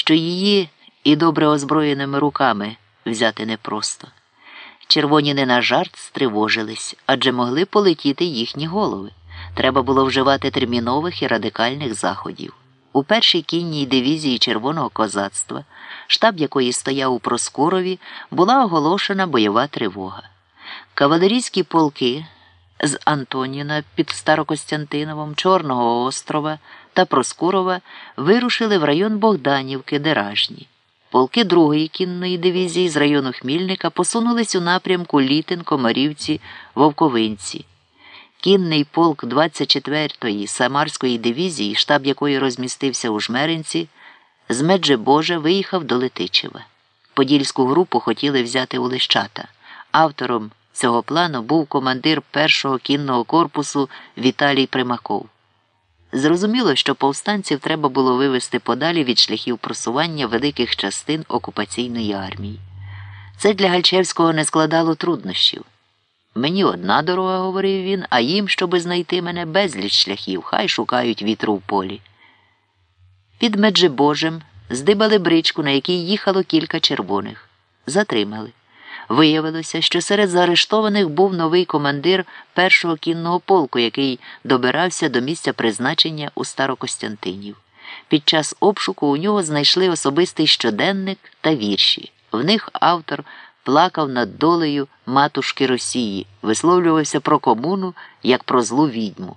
що її і добре озброєними руками взяти непросто. Червоні не на жарт стривожились, адже могли полетіти їхні голови. Треба було вживати термінових і радикальних заходів. У першій кінній дивізії Червоного козацтва, штаб якої стояв у Проскурові, була оголошена бойова тривога. Кавалерійські полки з Антоніна під Старокостянтиновом, Чорного острова та Проскурова вирушили в район Богданівки, Деражні. Полки другої кінної дивізії з району Хмільника посунулись у напрямку Літин, Комарівці, Вовковинці. Кінний полк 24-ї Самарської дивізії, штаб якої розмістився у Жмеринці, з Меджибожа виїхав до Летичева. Подільську групу хотіли взяти у Лищата. Автором цього плану був командир першого кінного корпусу Віталій Примаков. Зрозуміло, що повстанців треба було вивести подалі від шляхів просування великих частин окупаційної армії. Це для Гальчевського не складало труднощів. Мені одна дорога, говорив він, а їм, щоби знайти мене, безліч шляхів, хай шукають вітру в полі. Під Меджибожем здибали бричку, на якій їхало кілька червоних. Затримали. Виявилося, що серед заарештованих був новий командир першого кінного полку, який добирався до місця призначення у Старокостянтинів. Під час обшуку у нього знайшли особистий щоденник та вірші. В них автор плакав над долею матушки Росії, висловлювався про комуну як про злу відьму.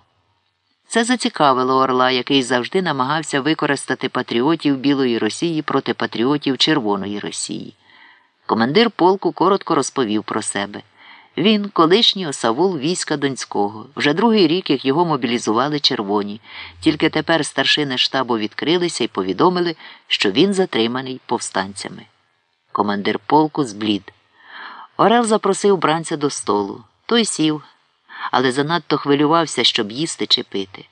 Це зацікавило Орла, який завжди намагався використати патріотів Білої Росії проти патріотів Червоної Росії. Командир полку коротко розповів про себе. Він колишній осавул війська Донського. Вже другий рік, як його мобілізували червоні. Тільки тепер старшини штабу відкрилися і повідомили, що він затриманий повстанцями. Командир полку зблід. Орел запросив бранця до столу. Той сів, але занадто хвилювався, щоб їсти чи пити.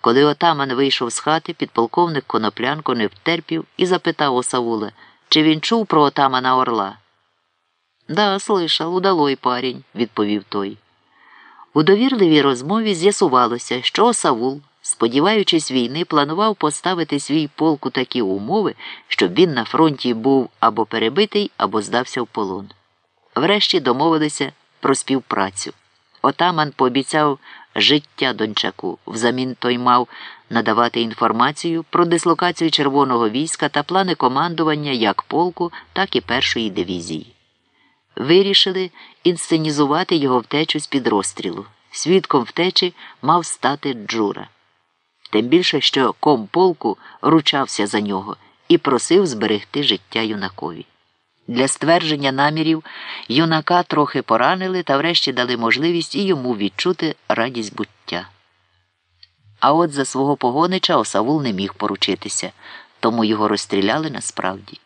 Коли отаман вийшов з хати, підполковник коноплянко не втерпів і запитав Осавула, чи він чув про отамана Орла. Да, слышал, удалой парень, відповів той. У довірливій розмові з'ясувалося, що Осавул, сподіваючись війни, планував поставити свій полк у такі умови, щоб він на фронті був або перебитий, або здався в полон. Врешті домовилися про співпрацю. Отаман пообіцяв життя Дончаку. Взамін той мав надавати інформацію про дислокацію червоного війська та плани командування як полку, так і першої дивізії. Вирішили інсценізувати його втечу з під розстрілу. Свідком втечі мав стати Джура. Тим більше, що комполку ручався за нього і просив зберегти життя юнакові. Для ствердження намірів юнака трохи поранили та врешті дали можливість і йому відчути радість буття. А от за свого погонича Осавул не міг поручитися, тому його розстріляли насправді.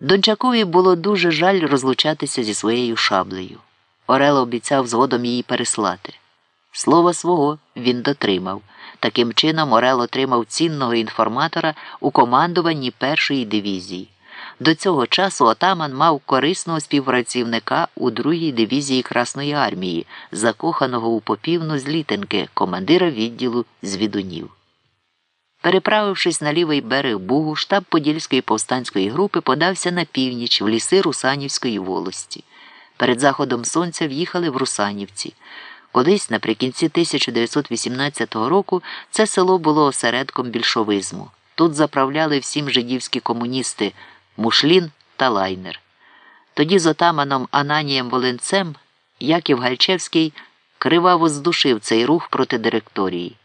Дончакові було дуже жаль розлучатися зі своєю шаблею. Орел обіцяв згодом її переслати. Слова свого він дотримав. Таким чином, Орел отримав цінного інформатора у командуванні першої дивізії. До цього часу отаман мав корисного співпрацівника у другій дивізії Красної армії, закоханого у попівну з літинки, командира відділу звідунів. Переправившись на лівий берег Бугу, штаб Подільської повстанської групи подався на північ в ліси Русанівської волості. Перед заходом сонця в'їхали в Русанівці. Колись, наприкінці 1918 року, це село було осередком більшовизму. Тут заправляли всім жидівські комуністи Мушлін та Лайнер. Тоді з отаманом Ананієм Волинцем Яків Гальчевський криваво здушив цей рух проти директорії.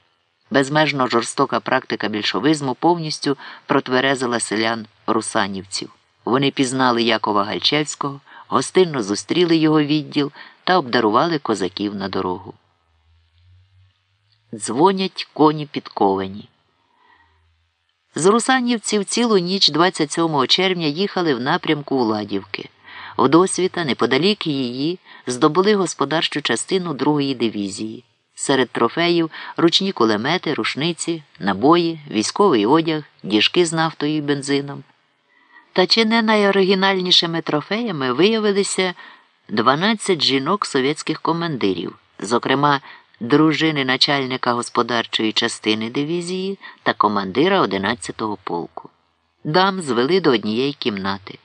Безмежно жорстока практика більшовизму повністю протверезила селян русанівців. Вони пізнали Якова Гальчевського, гостинно зустріли його відділ та обдарували козаків на дорогу. Дзвонять коні підковані. З Русанівців цілу ніч 27 червня їхали в напрямку Уладівки. Вдосвіта, неподалік її, здобули господарчу частину другої дивізії. Серед трофеїв ручні кулемети, рушниці, набої, військовий одяг, діжки з нафтою і бензином. Та чи не найоригінальнішими трофеями виявилися 12 жінок совєтських командирів, зокрема, дружини начальника господарчої частини дивізії та командира 11-го полку. Дам звели до однієї кімнати.